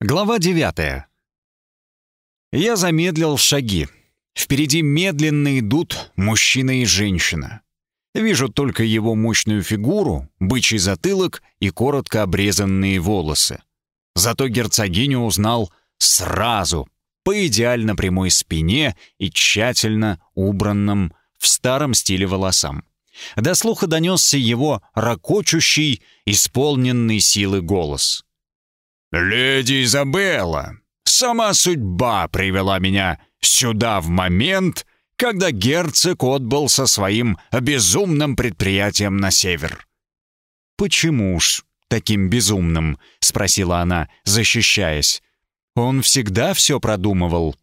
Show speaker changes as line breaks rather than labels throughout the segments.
Глава 9. Я замедлил шаги. Впереди медленно идут мужчина и женщина. Вижу только его мощную фигуру, бычий затылок и коротко обрезанные волосы. Зато герцогиню узнал сразу, по идеально прямой спине и тщательно убранным в старом стиле волосам. До слуха донесся его ракочущий, исполненный силы голос — «Леди Изабелла, сама судьба привела меня сюда в момент, когда герцог отбыл со своим безумным предприятием на север». «Почему ж таким безумным?» — спросила она, защищаясь. «Он всегда все продумывал».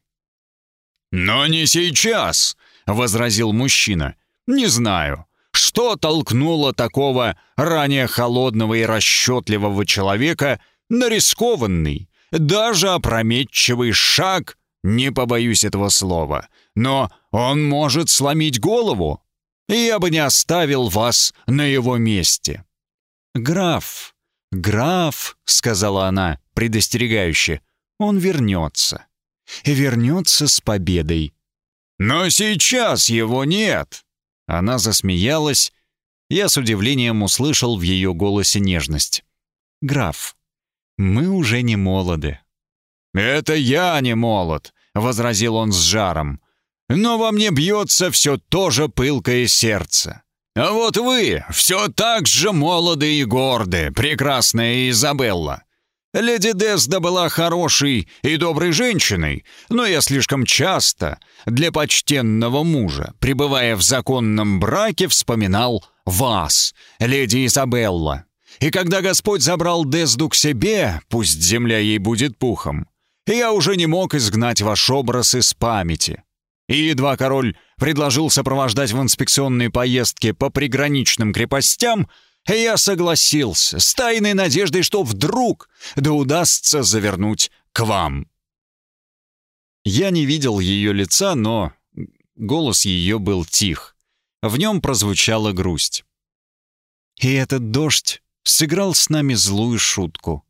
«Но не сейчас», — возразил мужчина. «Не знаю, что толкнуло такого ранее холодного и расчетливого человека — на рискованный, даже опрометчивый шаг, не побоюсь этого слова, но он может сломить голову. Я бы не оставил вас на его месте».
«Граф, граф», — сказала она предостерегающе, — «он вернется. И вернется с победой».
«Но сейчас его нет!»
Она засмеялась. Я с удивлением услышал в ее голосе нежность. «Граф, мы уже не молоды».
«Это я не молод», — возразил он с жаром. «Но во мне бьется все то же пылкое сердце. А вот вы все так же молоды и горды, прекрасная Изабелла. Леди Дезда была хорошей и доброй женщиной, но я слишком часто для почтенного мужа, пребывая в законном браке, вспоминал вас, леди Изабелла. И когда Господь забрал Дезду к себе, пусть земля ей будет пухом, я уже не мог изгнать ваш образ из памяти. И едва король предложил сопровождать в инспекционные поездки по приграничным крепостям, я согласился с тайной надеждой, что вдруг да удастся завернуть к вам.
Я не видел ее лица, но голос ее был тих. В нем прозвучала грусть. «И этот дождь сыграл с нами злую шутку.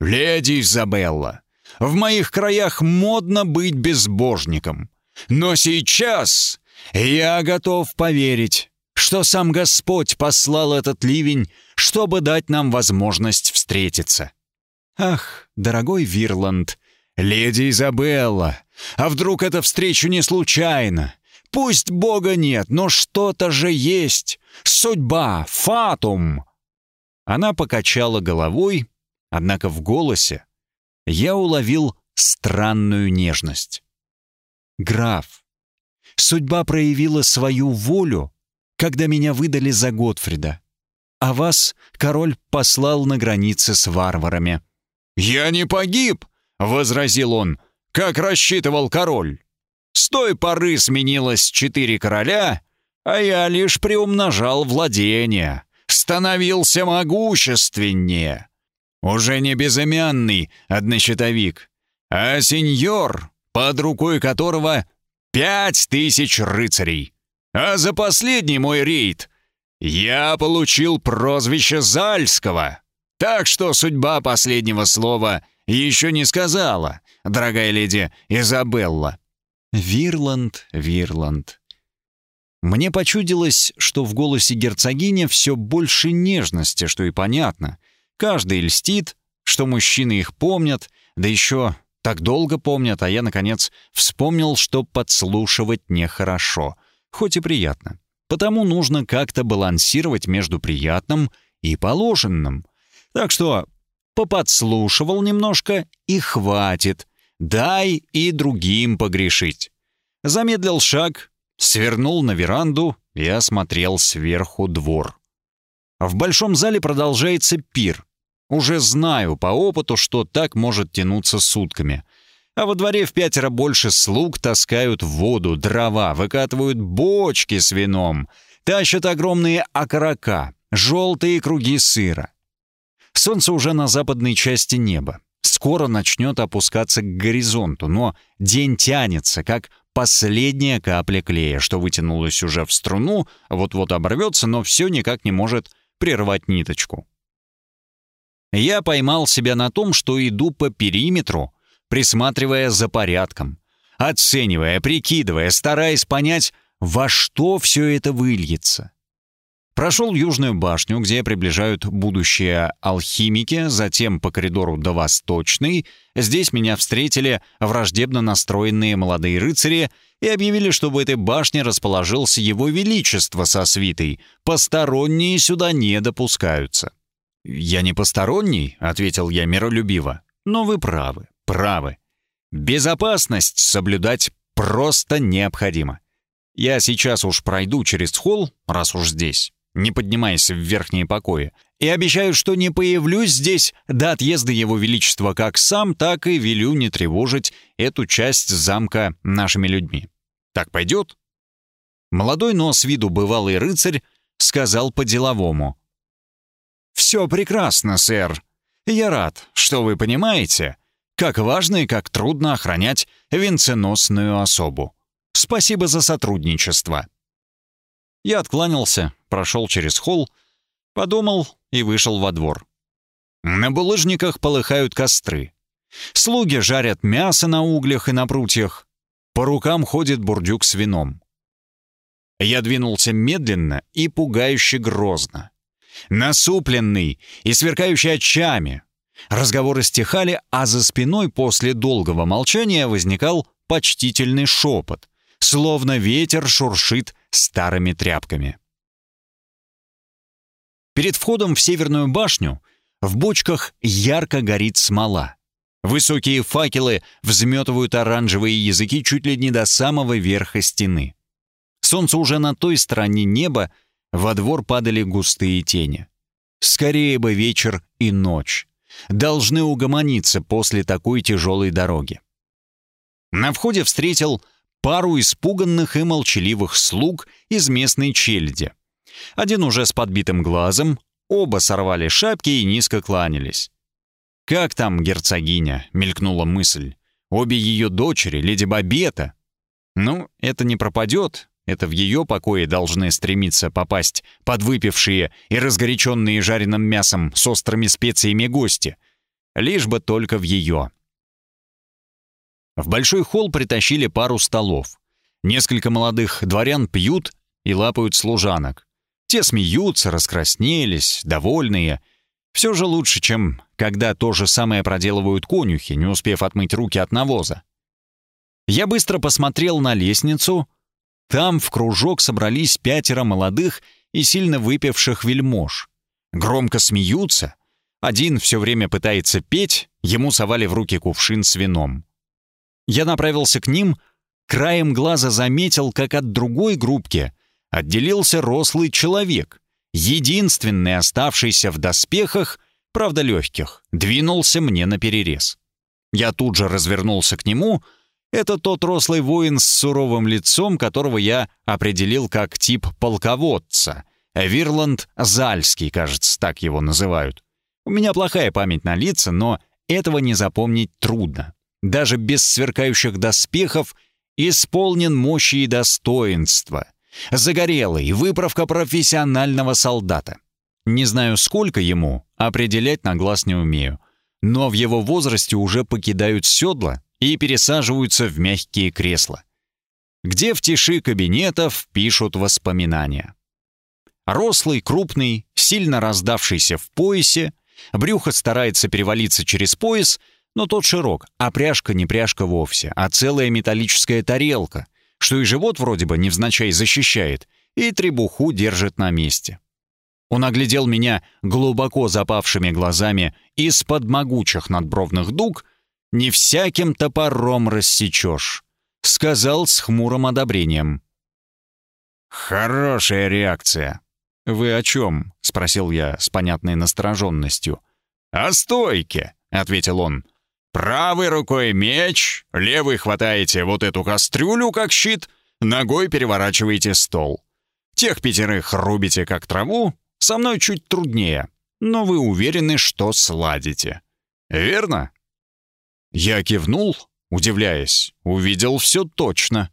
«Леди Изабелла, в моих краях модно быть безбожником. Но сейчас я готов поверить, что сам Господь послал этот ливень, чтобы дать нам возможность встретиться».
«Ах, дорогой Вирланд,
леди Изабелла, а вдруг эта встреча не случайна? Пусть Бога нет, но что-то же есть. Судьба, фатум.
Она покачала головой, однако в голосе я уловил странную нежность. «Граф, судьба проявила свою волю, когда меня выдали за Готфрида, а вас король послал на границе с варварами».
«Я не погиб!» — возразил он, — «как рассчитывал король. С той поры сменилось четыре короля, а я лишь приумножал владения, становился могущественнее. Уже не безымянный однощитовик, а сеньор, под рукой которого пять тысяч рыцарей. А за последний мой рейд я получил прозвище Зальского. Так что судьба последнего слова еще не сказала, дорогая леди Изабелла.
Вирланд, Вирланд. Мне почудилось, что в голосе герцогини все больше нежности, что и понятно. Каждый льстит, что мужчины их помнят, да еще так долго помнят, а я, наконец, вспомнил, что подслушивать нехорошо, хоть и приятно. Потому нужно как-то балансировать между приятным и положенным. Так что поподслушивал немножко и хватит. Дай и другим погрешить. Замедлил шаг, свернул на веранду и осмотрел сверху двор. В большом зале продолжается пир. Уже знаю по опыту, что так может тянуться сутками. А во дворе в пятеро больше слуг таскают воду, дрова, выкатывают бочки с вином, тащат огромные окорока, желтые круги сыра. Солнце уже на западной части неба. Скоро начнет опускаться к горизонту, но день тянется, как последняя капля клея, что вытянулась уже в струну, вот-вот оборвется, но все никак не может прервать ниточку. Я поймал себя на том, что иду по периметру, присматривая за порядком, оценивая, прикидывая, стараясь понять, во что все это выльется. Прошел Южную башню, где приближают будущие алхимики, затем по коридору до Восточной. Здесь меня встретили враждебно настроенные молодые рыцари и объявили, что в этой башне расположился его величество со свитой. Посторонние сюда не допускаются. «Я не посторонний», — ответил я миролюбиво. «Но вы правы, правы. Безопасность соблюдать просто необходимо. Я сейчас уж пройду через холл, раз уж здесь, не поднимаясь в верхние покои, и обещаю, что не появлюсь здесь до отъезда Его Величества как сам, так и велю не тревожить эту часть замка нашими людьми. Так пойдет?» Молодой, но с виду бывалый рыцарь сказал по-деловому. «Все прекрасно, сэр. Я рад, что вы понимаете, как важно и как трудно охранять венценосную особу. Спасибо за сотрудничество». Я откланялся, прошел через холл, подумал и вышел во двор. На булыжниках полыхают костры. Слуги жарят мясо на углях и на прутьях. По рукам ходит бурдюк с вином. Я двинулся медленно и пугающе грозно. Насупленный и сверкающий очами. Разговоры стихали, а за спиной после долгого молчания возникал почтительный шепот, словно ветер шуршит старыми тряпками. Перед входом в северную башню в бочках ярко горит смола. Высокие факелы взметывают оранжевые языки чуть ли не до самого верха стены. Солнце уже на той стороне неба, во двор падали густые тени. Скорее бы вечер и ночь. Должны угомониться после такой тяжелой дороги. На входе встретил пару испуганных и молчаливых слуг из местной челяди. Один уже с подбитым глазом, оба сорвали шапки и низко кланялись. «Как там герцогиня?» — мелькнула мысль. «Обе ее дочери, леди Бабета». «Ну, это не пропадет. Это в ее покое должны стремиться попасть подвыпившие и разгоряченные жареным мясом с острыми специями гости. Лишь бы только в ее. В большой холл притащили пару столов. Несколько молодых дворян пьют и лапают служанок. Те смеются, раскраснелись, довольные. Все же лучше, чем когда то же самое проделывают конюхи, не успев отмыть руки от навоза. Я быстро посмотрел на лестницу. Там в кружок собрались пятеро молодых и сильно выпивших вельмож. Громко смеются. Один все время пытается петь, ему совали в руки кувшин с вином. Я направился к ним, краем глаза заметил, как от другой группки отделился рослый человек, единственный оставшийся в доспехах, правда легких, двинулся мне на перерез. Я тут же развернулся к нему. Это тот рослый воин с суровым лицом, которого я определил как тип полководца. Вирланд Зальский, кажется, так его называют. У меня плохая память на лица, но этого не запомнить трудно даже без сверкающих доспехов, исполнен мощи и достоинства. Загорелый, выправка профессионального солдата. Не знаю, сколько ему, определять на глаз не умею. Но в его возрасте уже покидают седла и пересаживаются в мягкие кресла. Где в тиши кабинетов пишут воспоминания. Рослый, крупный, сильно раздавшийся в поясе, брюхо старается перевалиться через пояс — но тот широк, а пряжка не пряжка вовсе, а целая металлическая тарелка, что и живот вроде бы невзначай защищает, и требуху держит на месте. Он оглядел меня глубоко запавшими глазами из-под могучих надбровных дуг, «Не всяким топором рассечешь», — сказал с хмурым одобрением. «Хорошая реакция». «Вы о чем?» — спросил я с понятной настороженностью. «О стойке», — ответил он. Правой рукой меч, левой хватаете вот эту кастрюлю как щит, ногой переворачиваете стол. Тех пятерых рубите как траву, со мной чуть труднее, но вы уверены, что сладите. Верно? Я кивнул, удивляясь, увидел все точно.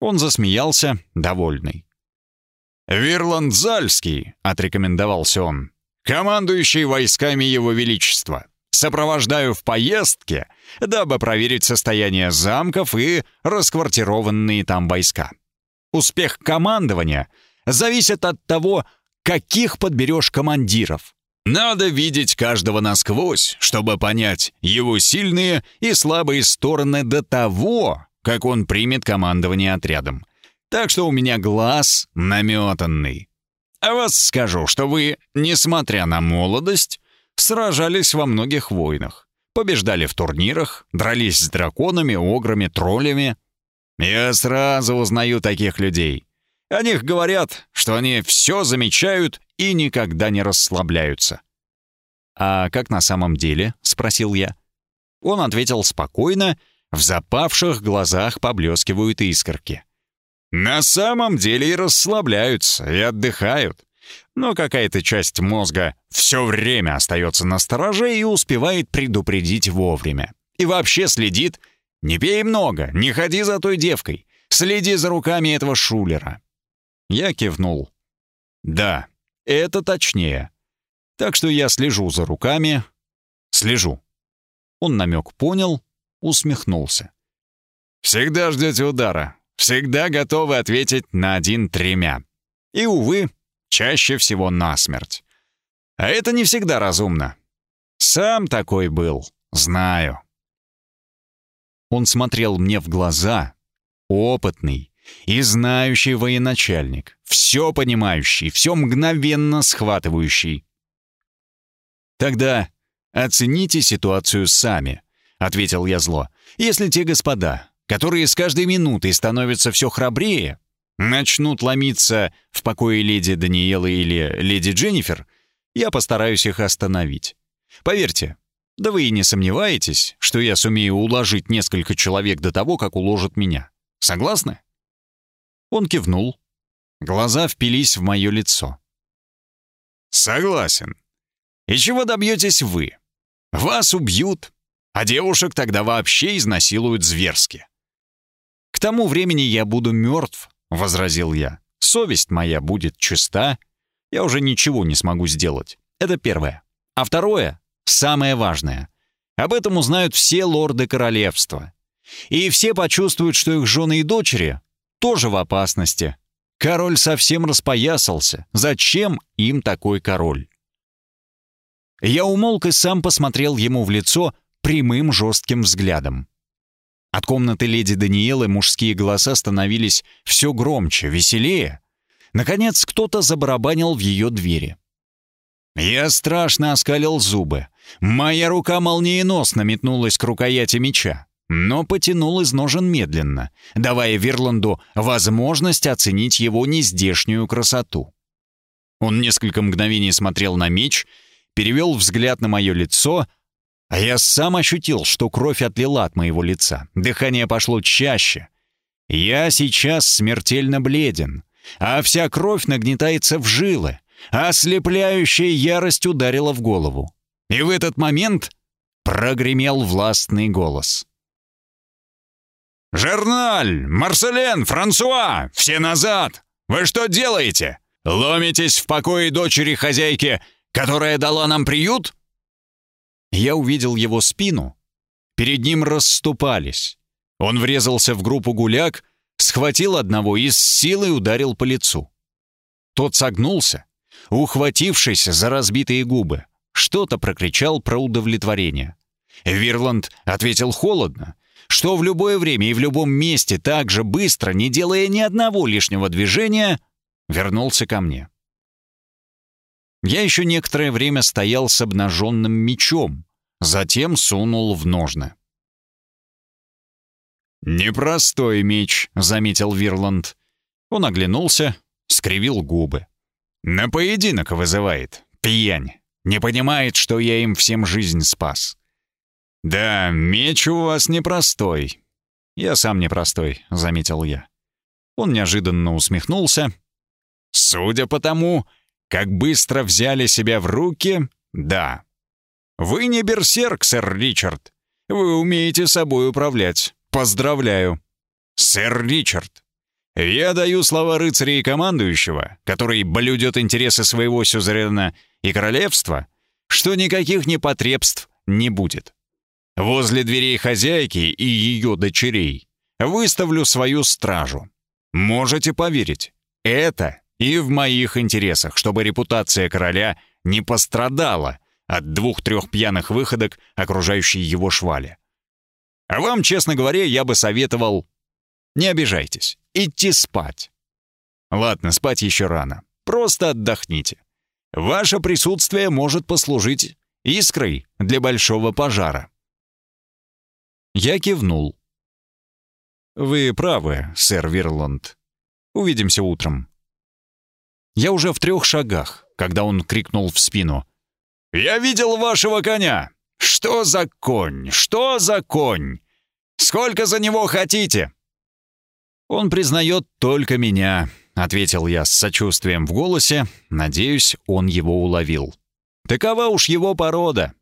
Он засмеялся, довольный. «Вирланд Зальский», — отрекомендовался он.
командующий войсками Его Величества. Сопровождаю в поездке, дабы проверить состояние замков и расквартированные там войска. Успех командования зависит от того, каких подберешь командиров. Надо видеть каждого насквозь, чтобы понять его сильные и слабые стороны до того, как он примет командование отрядом. Так что у меня глаз наметанный. А вас скажу, что вы, несмотря на молодость, сражались во многих войнах, побеждали в турнирах, дрались с драконами, ограми, троллями. Я сразу узнаю таких людей. О них говорят, что они все замечают и никогда не расслабляются.
«А как на самом деле?» — спросил я. Он ответил спокойно, в запавших глазах поблескивают искорки.
«На самом деле и расслабляются, и отдыхают. Но какая-то часть мозга все время остается на стороже и успевает предупредить вовремя. И вообще следит. Не пей много, не ходи за той девкой. Следи за руками этого шулера».
Я кивнул. «Да, это точнее. Так что я слежу за руками. Слежу». Он намек понял, усмехнулся.
«Всегда ждете удара. Всегда готовы ответить на один тремя. И, увы, чаще всего насмерть. А это не всегда разумно. Сам такой был, знаю».
Он смотрел мне в глаза, опытный, и знающий военачальник, все понимающий, все мгновенно схватывающий. «Тогда оцените ситуацию сами», — ответил я зло. «Если те господа, которые с каждой минутой становятся все храбрее, начнут ломиться в покое леди Даниэлы или леди Дженнифер, я постараюсь их остановить. Поверьте, да вы и не сомневаетесь, что я сумею уложить несколько человек до того, как уложат меня. Согласны?» Он кивнул. Глаза впились в мое лицо.
«Согласен. И чего добьетесь вы? Вас убьют, а девушек тогда вообще изнасилуют зверски».
«К тому времени я буду мертв», — возразил я. «Совесть моя будет чиста. Я уже ничего не смогу сделать. Это первое. А второе, самое важное. Об этом узнают все лорды королевства. И все почувствуют, что их жены и дочери тоже в опасности. Король совсем распоясался. Зачем им такой король? Я умолк и сам посмотрел ему в лицо прямым жестким взглядом. От комнаты леди Даниэлы мужские голоса становились все громче, веселее. Наконец кто-то забарабанил в ее двери. Я страшно оскалил зубы. Моя рука молниеносно метнулась к рукояти меча но потянул из ножен медленно, давая Верланду возможность оценить его нездешнюю красоту. Он несколько мгновений смотрел на меч, перевел взгляд на мое лицо, а я сам ощутил, что кровь отлила от моего лица, дыхание пошло чаще. Я сейчас смертельно бледен, а вся кровь нагнетается в жилы, ослепляющая ярость ударила в голову. И в этот момент прогремел властный голос —
«Жерналь! Марселен! Франсуа! Все назад! Вы что делаете? Ломитесь в покое дочери хозяйки, которая дала нам приют?»
Я увидел его спину. Перед ним расступались. Он врезался в группу гуляк, схватил одного и с силой ударил по лицу. Тот согнулся, ухватившись за разбитые губы. Что-то прокричал про удовлетворение. Вирланд ответил холодно, что в любое время и в любом месте так же быстро, не делая ни одного лишнего движения, вернулся ко мне. Я еще некоторое время стоял с обнаженным мечом, затем сунул в ножны.
«Непростой меч», — заметил Вирланд.
Он оглянулся, скривил губы.
«На поединок вызывает. Пьянь. Не понимает, что я им всем жизнь спас. «Да, меч у вас непростой».
«Я сам непростой», — заметил я. Он неожиданно усмехнулся.
«Судя по тому, как быстро взяли себя в руки, да. Вы не берсерк, сэр Ричард. Вы умеете собой управлять. Поздравляю. Сэр Ричард, я даю слова рыцаря и командующего, который блюдет интересы своего сюзерена
и королевства, что никаких непотребств не будет. Возле дверей хозяйки и ее дочерей выставлю свою стражу. Можете поверить, это и в моих интересах, чтобы репутация короля не пострадала от двух-трех пьяных выходок окружающей его швали. А вам, честно говоря, я бы советовал... Не обижайтесь, идти спать. Ладно, спать еще рано. Просто отдохните. Ваше присутствие может послужить искрой для большого пожара. Я кивнул. «Вы правы, сэр Вирланд. Увидимся утром». Я уже в трех шагах, когда он крикнул в спину. «Я видел вашего коня! Что за конь? Что за конь? Сколько за него хотите?» «Он признает только меня», — ответил я с сочувствием в голосе. Надеюсь, он его уловил. «Такова уж его порода».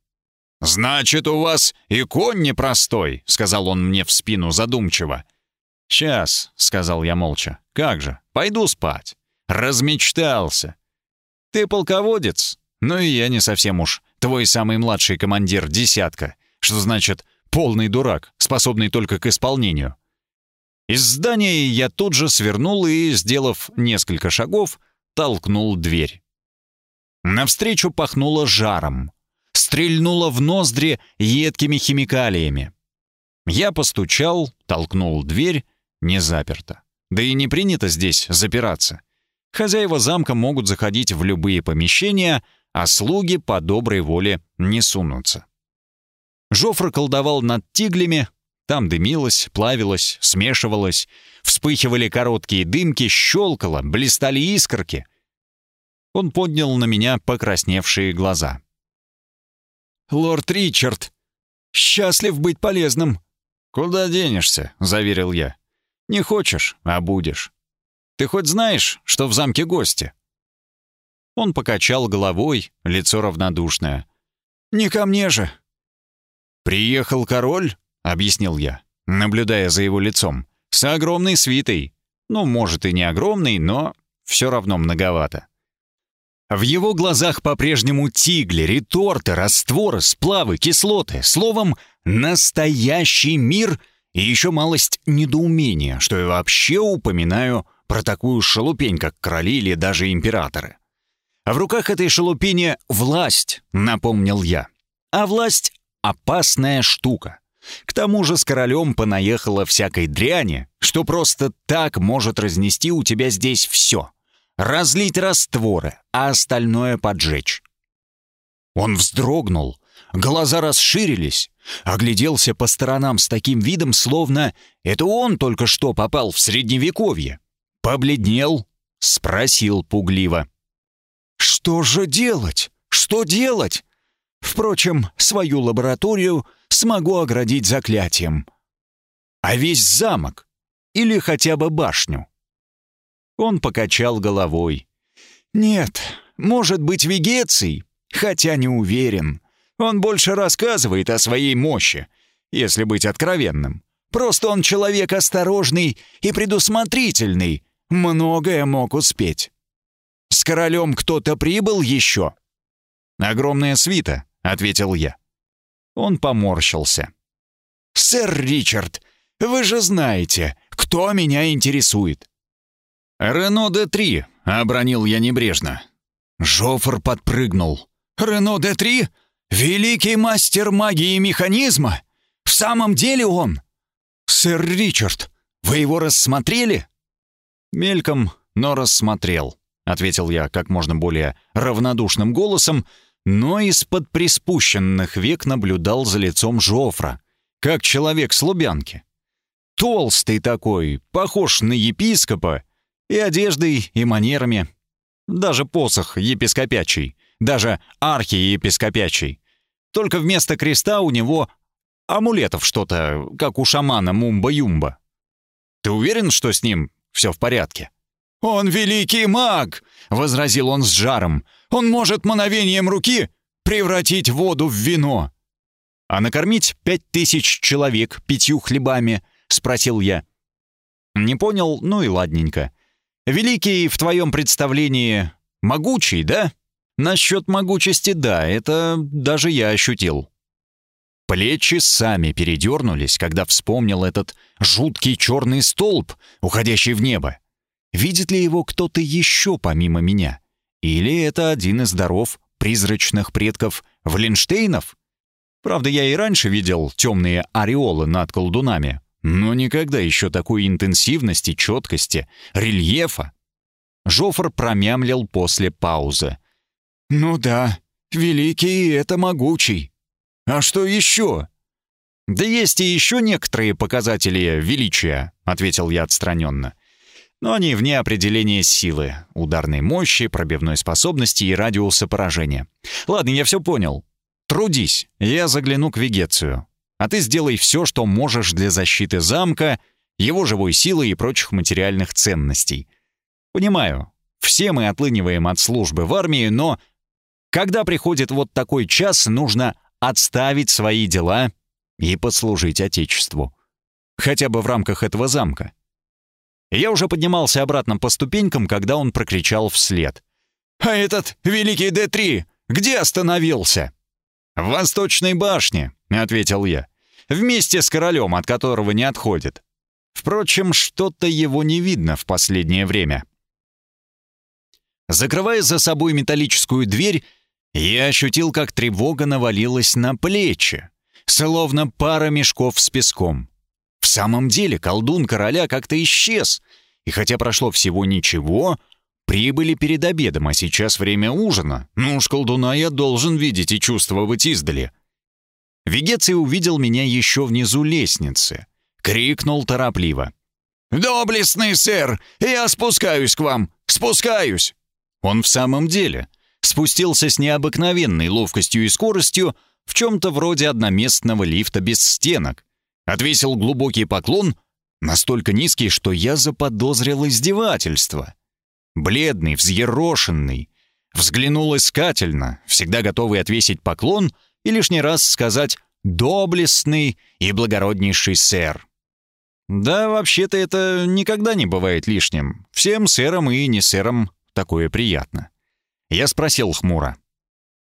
«Значит, у вас и конь непростой», — сказал он мне в спину задумчиво. «Сейчас», — сказал я молча. «Как же? Пойду спать». Размечтался. «Ты полководец?» Ну и я не совсем уж твой самый младший командир десятка, что значит полный дурак, способный только к исполнению. Из здания я тут же свернул и, сделав несколько шагов, толкнул дверь. Навстречу пахнуло жаром, стрельнуло в ноздри едкими химикалиями. Я постучал, толкнул дверь, не заперто. Да и не принято здесь запираться. Хозяева замка могут заходить в любые помещения, а слуги по доброй воле не сунутся. Жофр колдовал над тиглями, там дымилось, плавилось, смешивалось, вспыхивали короткие дымки, щелкало, блистали искорки. Он поднял на меня покрасневшие глаза. «Лорд Ричард, счастлив быть полезным!» «Куда денешься?» — заверил я. «Не хочешь, а будешь. Ты хоть знаешь, что в замке гости?» Он покачал головой, лицо равнодушное. «Не ко мне же!» «Приехал король?» — объяснил я, наблюдая за его лицом. «С огромной свитой. Ну, может, и не огромной, но все равно многовато». В его глазах по-прежнему тигли, реторты, растворы, сплавы, кислоты. Словом, настоящий мир и еще малость недоумения, что я вообще упоминаю про такую шалупень, как короли или даже императоры. А в руках этой шелупини власть, напомнил я. А власть — опасная штука. К тому же с королем понаехало всякой дряни, что просто так может разнести у тебя здесь все. Разлить растворы, а остальное поджечь. Он вздрогнул, глаза расширились, огляделся по сторонам с таким видом, словно это он только что попал в Средневековье. Побледнел, спросил пугливо. Что же делать? Что делать? Впрочем, свою лабораторию смогу оградить заклятием. А весь замок? Или хотя бы башню? Он покачал головой. Нет, может быть, Вегеций, хотя не уверен. Он больше рассказывает о своей мощи, если быть откровенным. Просто он человек осторожный и предусмотрительный, многое мог успеть. С королем кто-то прибыл еще?» «Огромная свита», — ответил я. Он поморщился. «Сэр Ричард, вы же знаете, кто меня интересует». «Рено Д-3», — обронил я небрежно. Жофр подпрыгнул. «Рено Д-3? Великий мастер магии механизма? В самом деле он? Сэр Ричард, вы его рассмотрели?» Мельком, но рассмотрел. — ответил я как можно более равнодушным голосом, но из-под приспущенных век наблюдал за лицом Жофра, как человек с Лубянки. Толстый такой, похож на епископа, и одеждой, и манерами. Даже посох епископячий, даже архиепископячий. Только вместо креста у него амулетов что-то, как у шамана Мумба-Юмба. Ты уверен, что с ним все в порядке?» «Он великий маг!» — возразил он с жаром. «Он может мановением руки превратить воду в вино!» «А накормить пять тысяч человек пятью хлебами?» — спросил я. «Не понял, ну и ладненько. Великий в твоем представлении могучий, да? Насчет могучести, да, это даже я ощутил. Плечи сами передернулись, когда вспомнил этот жуткий черный столб, уходящий в небо. Видит ли его кто-то еще помимо меня? Или это один из даров призрачных предков Вленштейнов? Правда, я и раньше видел темные ореолы над колдунами, но никогда еще такой интенсивности, четкости, рельефа. Жофр промямлил после паузы. «Ну да, великий — это могучий. А что еще? Да есть и еще некоторые показатели величия, ответил я отстраненно. Но они вне определения силы, ударной мощи, пробивной способности и радиуса поражения. Ладно, я все понял. Трудись, я загляну к Вегецию. А ты сделай все, что можешь для защиты замка, его живой силы и прочих материальных ценностей. Понимаю, все мы отлыниваем от службы в армии, но когда приходит вот такой час, нужно отставить свои дела и послужить Отечеству. Хотя бы в рамках этого замка. Я уже поднимался обратно по ступенькам, когда он прокричал вслед. «А этот великий Д-3 где остановился?» «В Восточной башне», — ответил я. «Вместе с королем, от которого не отходит. Впрочем, что-то его не видно в последнее время». Закрывая за собой металлическую дверь, я ощутил, как тревога навалилась на плечи, словно пара мешков с песком. В самом деле колдун короля как-то исчез, и хотя прошло всего ничего, прибыли перед обедом, а сейчас время ужина. Ну уж колдуна я должен видеть и чувствовать издали. Вегеций увидел меня еще внизу лестницы. Крикнул торопливо. «Доблестный сэр! Я спускаюсь к вам! Спускаюсь!» Он в самом деле — спустился с необыкновенной ловкостью и скоростью в чем-то вроде одноместного лифта без стенок, отвесил глубокий поклон, настолько низкий, что я заподозрил издевательство. Бледный, взъерошенный, взглянул искательно, всегда готовый отвесить поклон и лишний раз сказать «доблестный и благороднейший сэр». Да, вообще-то это никогда не бывает лишним. Всем сэрам и не сэрам такое приятно. Я спросил хмуро.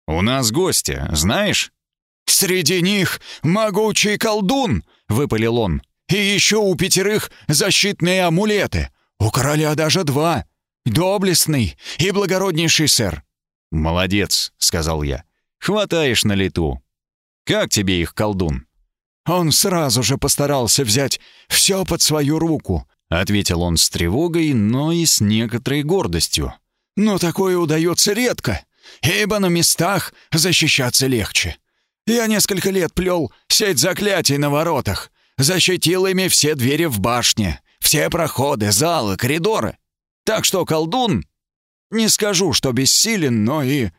«У нас гости, знаешь?» «Среди них могучий колдун!» — выпалил он. «И еще у пятерых защитные амулеты. У короля даже два. Доблестный и благороднейший сэр». «Молодец», — сказал я. «Хватаешь на лету. Как тебе их колдун?»
«Он сразу же постарался взять все под свою руку», — ответил он с тревогой, но и с некоторой гордостью. Но такое удается редко, ибо на местах защищаться легче. Я несколько лет плел сеть заклятий на воротах, защитил ими все двери в башне, все проходы, залы, коридоры. Так что колдун, не скажу, что бессилен, но и...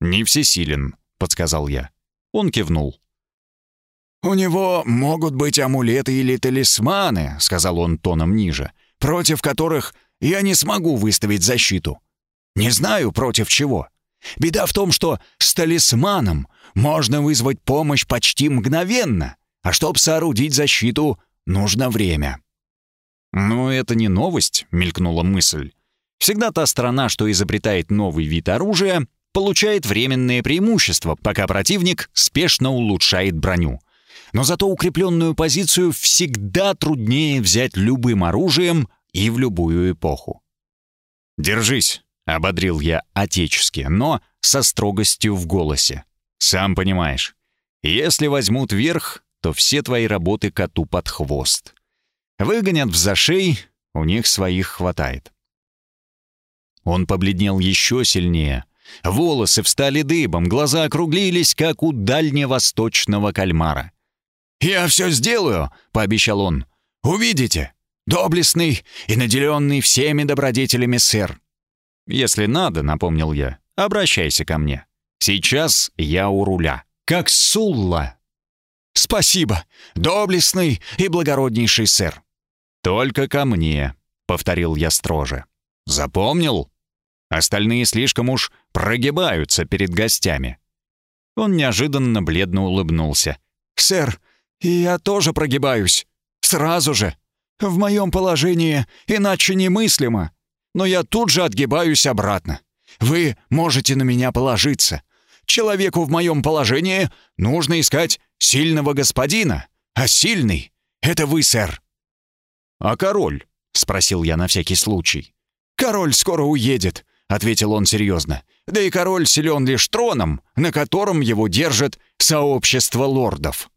«Не всесилен», — подсказал я. Он кивнул.
«У него могут быть амулеты или талисманы», — сказал он тоном ниже, «против которых я не смогу выставить защиту. Не знаю, против чего. Беда в том, что с талисманом можно вызвать помощь почти мгновенно, а чтобы соорудить защиту, нужно время.
«Ну, это не новость», — мелькнула мысль. «Всегда та страна, что изобретает новый вид оружия, получает временное преимущество, пока противник спешно улучшает броню. Но зато укрепленную позицию всегда труднее взять любым оружием и в любую эпоху. «Держись», — ободрил я отечески, но со строгостью в голосе. «Сам понимаешь, если возьмут верх, то все твои работы коту под хвост. Выгонят в зашей, у них своих хватает». Он побледнел еще сильнее. Волосы встали дыбом, глаза округлились, как у дальневосточного кальмара.
«Я все сделаю», — пообещал он. «Увидите, доблестный и наделенный всеми добродетелями сэр.
«Если надо», — напомнил я, — «обращайся ко мне. Сейчас я у руля, как Сулла».
«Спасибо, доблестный и благороднейший сэр».
«Только ко мне», — повторил я строже. «Запомнил? Остальные слишком уж прогибаются перед гостями». Он неожиданно бледно улыбнулся.
«Сэр, я тоже прогибаюсь. Сразу же. В моем положении иначе немыслимо но я тут же отгибаюсь обратно. Вы можете на меня положиться. Человеку в моем положении нужно искать сильного господина, а сильный — это вы, сэр».
«А король?» — спросил я на всякий случай.
«Король скоро уедет», — ответил он серьезно. «Да и король силен лишь троном, на котором его держит сообщество лордов».